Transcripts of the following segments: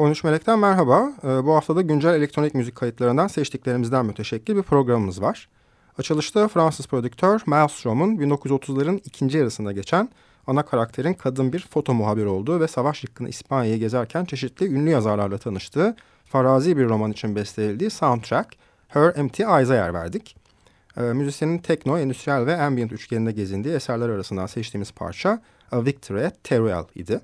13 Melek'ten merhaba. Ee, bu haftada güncel elektronik müzik kayıtlarından seçtiklerimizden müteşekkil bir programımız var. Açılışta Fransız prodüktör Maelstrom'un 1930'ların ikinci yarısında geçen ana karakterin kadın bir foto muhabir olduğu ve savaş yıkkını İspanya'yı gezerken çeşitli ünlü yazarlarla tanıştığı farazi bir roman için bestelediği soundtrack Her Empty Eyes'a yer verdik. E, müzisyenin tekno, endüstriyel ve ambient üçgeninde gezindiği eserler arasından seçtiğimiz parça A Victory at Teruel idi.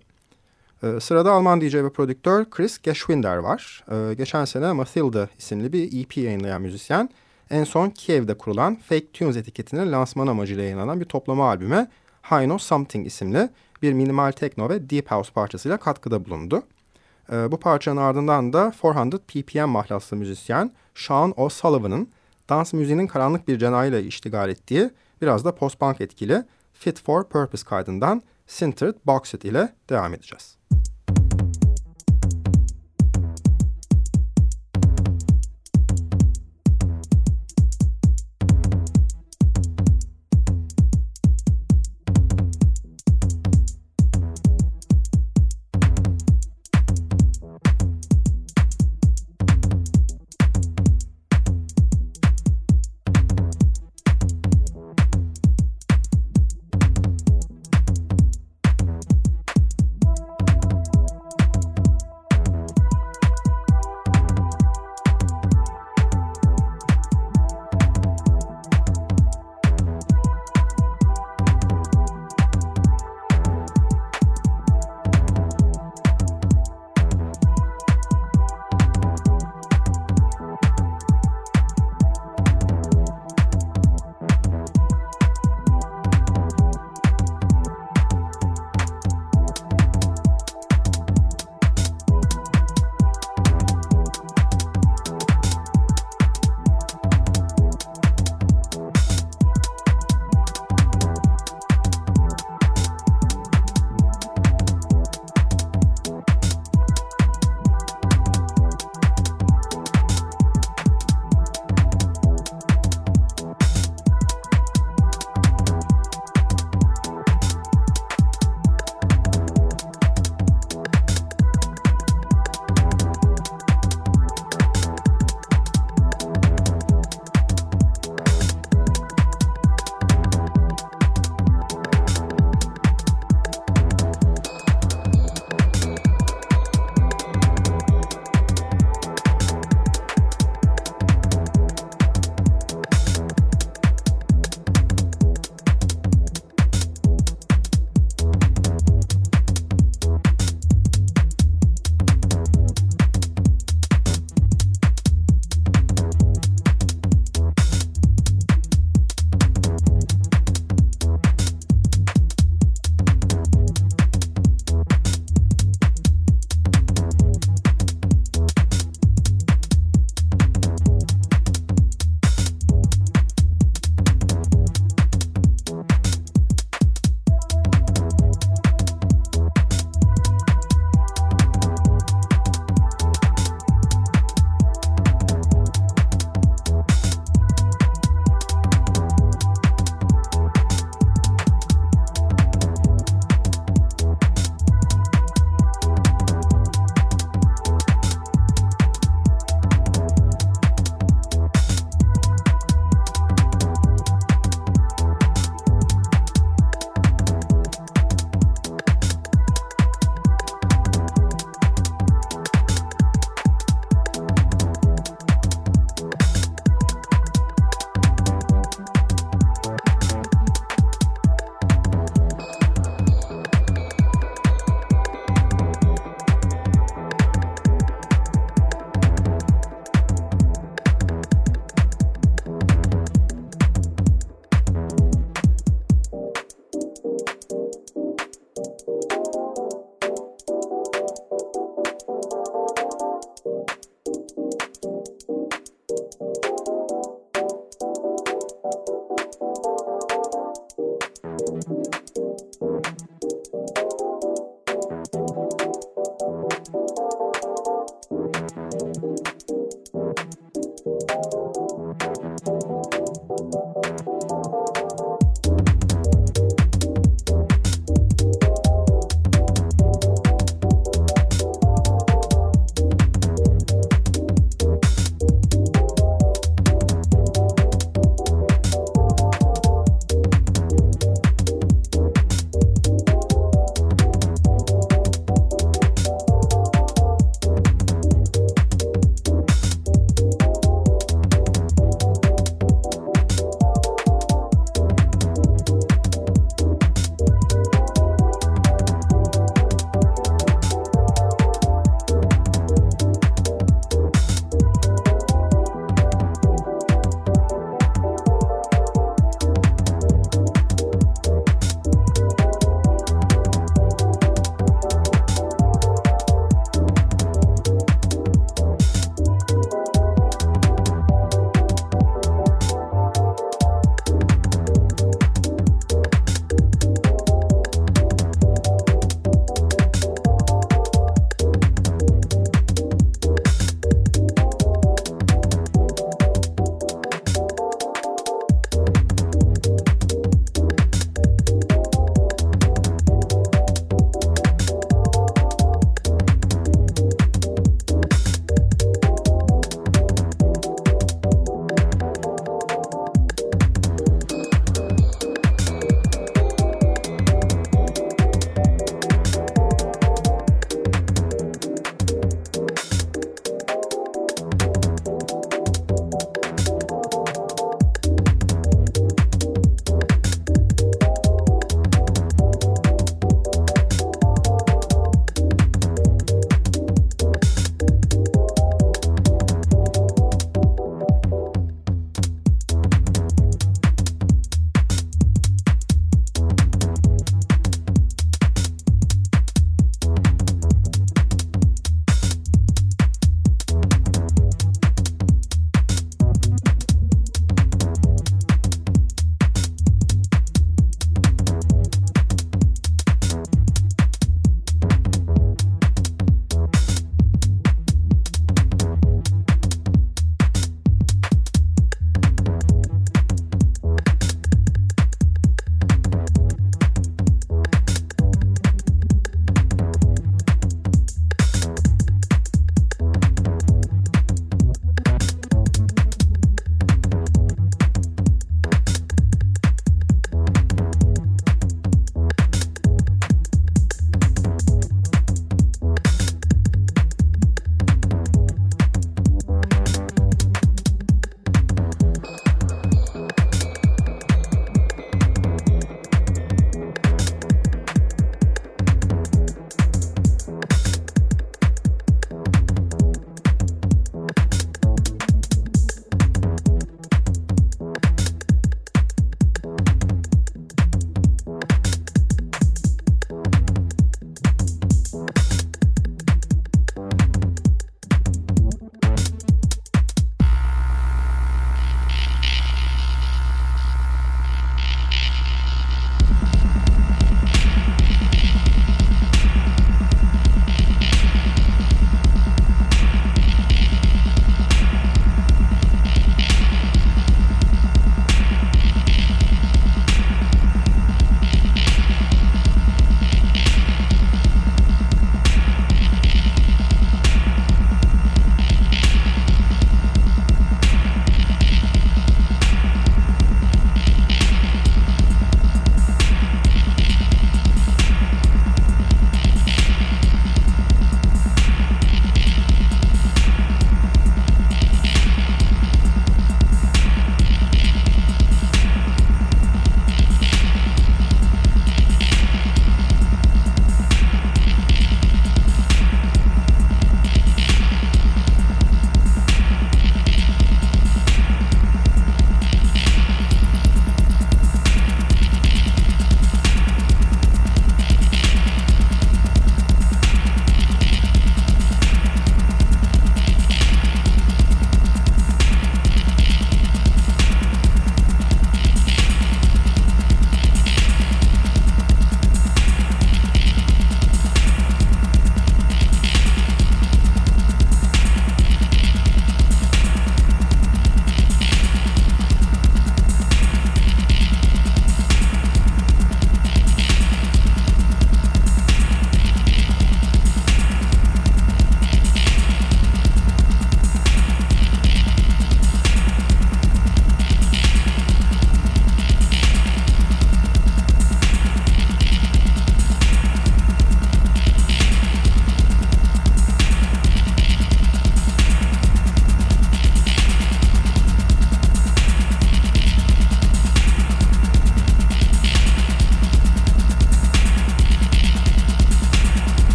E, sırada Alman DJ ve prodüktör Chris Geschwinder var. E, geçen sene Mathilda isimli bir EP yayınlayan müzisyen en son Kiev'de kurulan Fake Tunes etiketinin lansman amacıyla yayınlanan bir toplama albüme High No Something isimli bir minimal techno ve deep house parçasıyla katkıda bulundu. E, bu parçanın ardından da 400 ppm mahlaslı müzisyen Sean O'Sullivan'ın dans müziğinin karanlık bir cenayla iştigal ettiği biraz da post-punk etkili Fit for Purpose kaydından Sintered Boxit ile devam edeceğiz.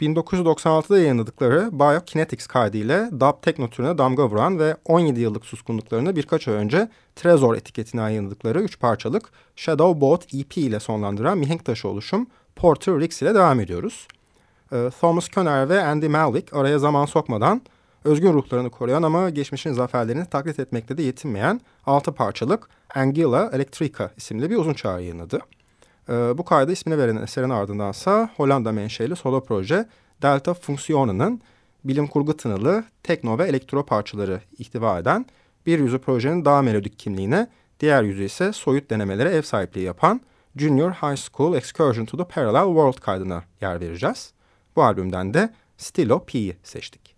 1996'da yayınladıkları Biokinetics kaydıyla dub tekno türüne damga vuran ve 17 yıllık suskunluklarını birkaç ay önce Trezor etiketine yayınladıkları 3 parçalık Shadow Boat EP ile sonlandıran mihenk taşı oluşum Porter Ricks ile devam ediyoruz. Ee, Thomas Köner ve Andy Malwick araya zaman sokmadan özgün ruhlarını koruyan ama geçmişin zaferlerini taklit etmekte de yetinmeyen 6 parçalık Angela Electrica isimli bir uzun çağrı yayınladı. Ee, bu kayda ismini veren eserin ardındansa Hollanda menşeli solo proje Delta Functionen'ın bilim kurgu tınılı tekno ve elektro parçaları ihtiva eden bir yüzü projenin daha melodik kimliğine, diğer yüzü ise soyut denemelere ev sahipliği yapan Junior High School Excursion to the Parallel World kaydına yer vereceğiz. Bu albümden de Stilo P'yi seçtik.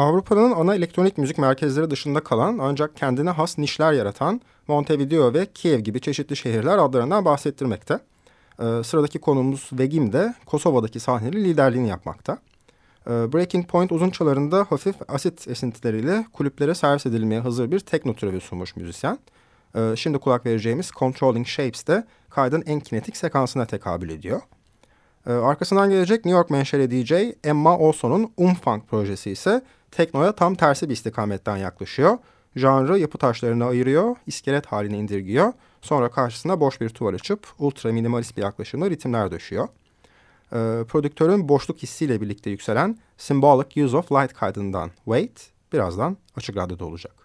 Avrupa'nın ana elektronik müzik merkezleri dışında kalan ancak kendine has nişler yaratan Montevideo ve Kiev gibi çeşitli şehirler adlarından bahsettirmekte. Ee, sıradaki konumuz Vegim de Kosova'daki sahneli liderliğini yapmakta. Ee, Breaking Point uzunçalarında hafif asit esintileriyle kulüplere servis edilmeye hazır bir tekno türevi sunmuş müzisyen. Ee, şimdi kulak vereceğimiz Controlling Shapes de kaydın en kinetik sekansına tekabül ediyor. Ee, arkasından gelecek New York menşeli DJ Emma Olson'un Umfunk projesi ise teknoya tam tersi bir istikametten yaklaşıyor. Janrı yapı taşlarına ayırıyor, iskelet haline indirgiyor. Sonra karşısına boş bir tuval açıp ultra minimalist bir yaklaşımla ritimler döşüyor. Ee, prodüktörün boşluk hissiyle birlikte yükselen Symbolic Use of Light kaydından Wait birazdan Açık Radyo'da olacak.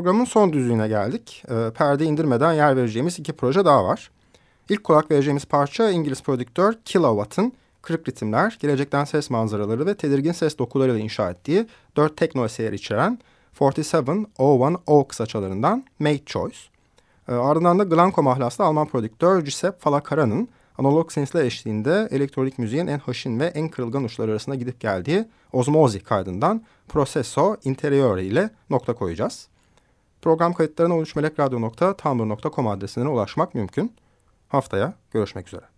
Programın son düzlüğüne geldik. E, perde indirmeden yer vereceğimiz iki proje daha var. İlk kulak vereceğimiz parça İngiliz prodüktör Kilowatt'ın kırık ritimler, gelecekten ses manzaraları ve tedirgin ses dokularıyla inşa ettiği dört tekno eseri içeren 4701 kısaçalarından Made Choice. E, ardından da Glanco mahlaslı Alman prodüktör Giuseppe Falacara'nın analog synthler eşliğinde elektronik müziğin en haşin ve en kırılgan uçları arasında gidip geldiği Osmosi kaydından Processo Interiore ile nokta koyacağız. Program kayıtlarına 13melekradyo.tumblr.com adresine ulaşmak mümkün. Haftaya görüşmek üzere.